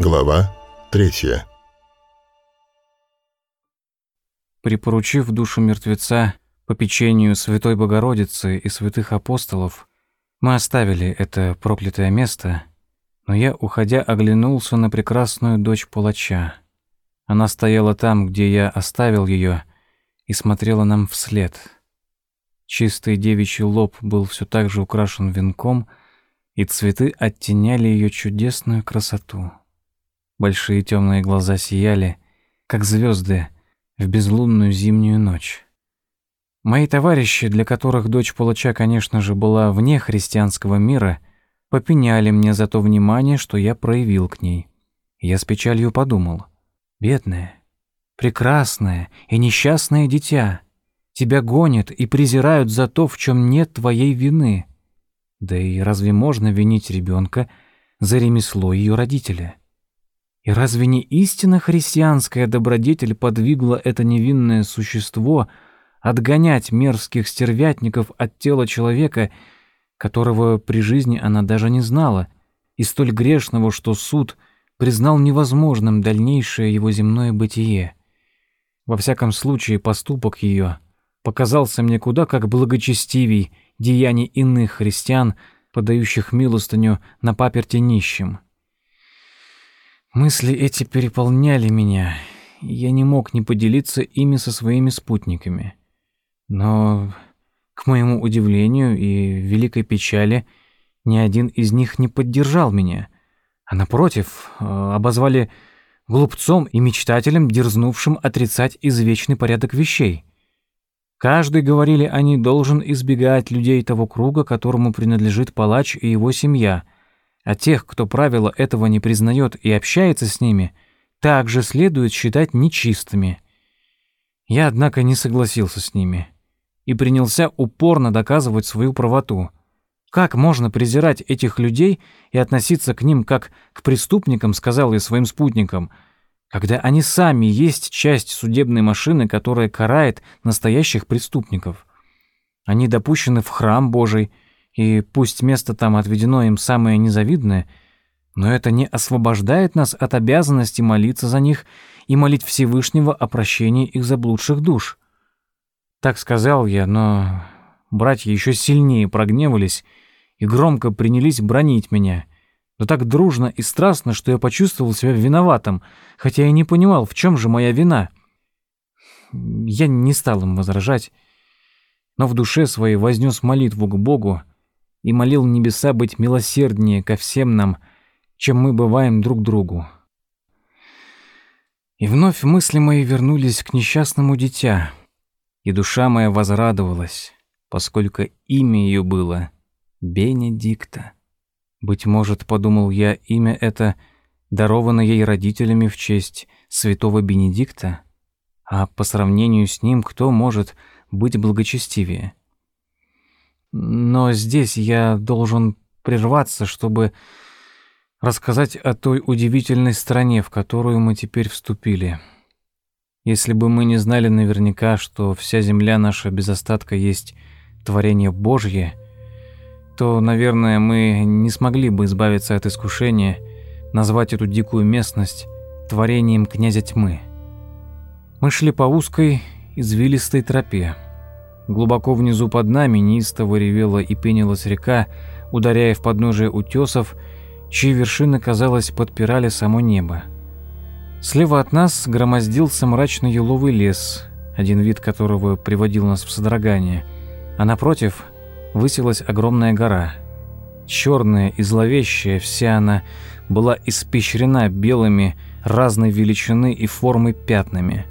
Глава третья. Припоручив душу мертвеца по печенью Святой Богородицы и святых апостолов, мы оставили это проклятое место, но я, уходя, оглянулся на прекрасную дочь палача. Она стояла там, где я оставил ее, и смотрела нам вслед. Чистый девичий лоб был все так же украшен венком, и цветы оттеняли ее чудесную красоту. Большие темные глаза сияли, как звезды в безлунную зимнюю ночь. Мои товарищи, для которых дочь палача, конечно же, была вне христианского мира, попеняли мне за то внимание, что я проявил к ней. Я с печалью подумал. «Бедное, прекрасное и несчастное дитя, тебя гонят и презирают за то, в чем нет твоей вины. Да и разве можно винить ребенка за ремесло ее родителя?» И разве не истинно христианская добродетель подвигла это невинное существо отгонять мерзких стервятников от тела человека, которого при жизни она даже не знала, и столь грешного, что суд признал невозможным дальнейшее его земное бытие? Во всяком случае, поступок ее показался мне куда как благочестивей деяний иных христиан, подающих милостыню на паперти нищим. Мысли эти переполняли меня, и я не мог не поделиться ими со своими спутниками. Но, к моему удивлению и великой печали, ни один из них не поддержал меня, а напротив, э, обозвали глупцом и мечтателем, дерзнувшим отрицать извечный порядок вещей. Каждый, говорили они, должен избегать людей того круга, которому принадлежит палач и его семья — а тех, кто правила этого не признает и общается с ними, также следует считать нечистыми. Я, однако, не согласился с ними и принялся упорно доказывать свою правоту. Как можно презирать этих людей и относиться к ним как к преступникам, сказал я своим спутникам, когда они сами есть часть судебной машины, которая карает настоящих преступников. Они допущены в храм Божий, и пусть место там отведено им самое незавидное, но это не освобождает нас от обязанности молиться за них и молить Всевышнего о прощении их заблудших душ. Так сказал я, но братья еще сильнее прогневались и громко принялись бронить меня. Да так дружно и страстно, что я почувствовал себя виноватым, хотя и не понимал, в чем же моя вина. Я не стал им возражать, но в душе своей вознес молитву к Богу, и молил небеса быть милосерднее ко всем нам, чем мы бываем друг другу. И вновь мысли мои вернулись к несчастному дитя, и душа моя возрадовалась, поскольку имя ее было Бенедикта. Быть может, подумал я, имя это даровано ей родителями в честь святого Бенедикта, а по сравнению с ним кто может быть благочестивее? Но здесь я должен прерваться, чтобы рассказать о той удивительной стране, в которую мы теперь вступили. Если бы мы не знали наверняка, что вся земля наша без остатка есть творение Божье, то, наверное, мы не смогли бы избавиться от искушения назвать эту дикую местность творением князя тьмы. Мы шли по узкой, извилистой тропе. Глубоко внизу под нами неистово ревела и пенилась река, ударяя в подножие утесов, чьи вершины, казалось, подпирали само небо. Слева от нас громоздился мрачный еловый лес, один вид которого приводил нас в содрогание, а напротив высилась огромная гора. Черная и зловещая вся она была испещрена белыми разной величины и формы пятнами.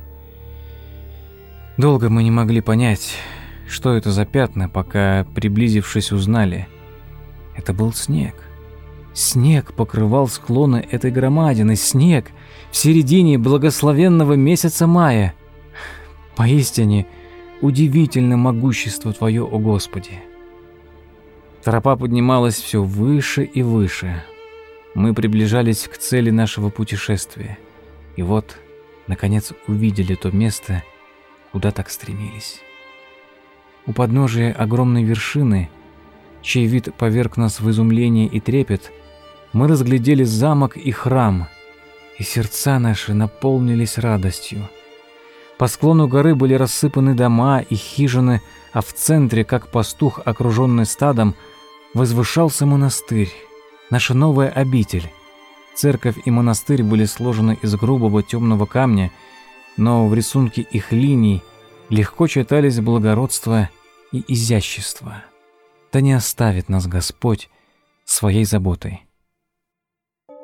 Долго мы не могли понять, что это за пятна, пока, приблизившись, узнали. Это был снег. Снег покрывал склоны этой громадины, снег в середине благословенного месяца мая. Поистине, удивительно могущество Твое, о Господи. Тропа поднималась все выше и выше. Мы приближались к цели нашего путешествия. И вот, наконец, увидели то место, куда так стремились. У подножия огромной вершины, чей вид поверг нас в изумление и трепет, мы разглядели замок и храм, и сердца наши наполнились радостью. По склону горы были рассыпаны дома и хижины, а в центре, как пастух, окруженный стадом, возвышался монастырь, наша новая обитель. Церковь и монастырь были сложены из грубого темного камня, но в рисунке их линий легко читались благородство и изящество. Да не оставит нас Господь своей заботой.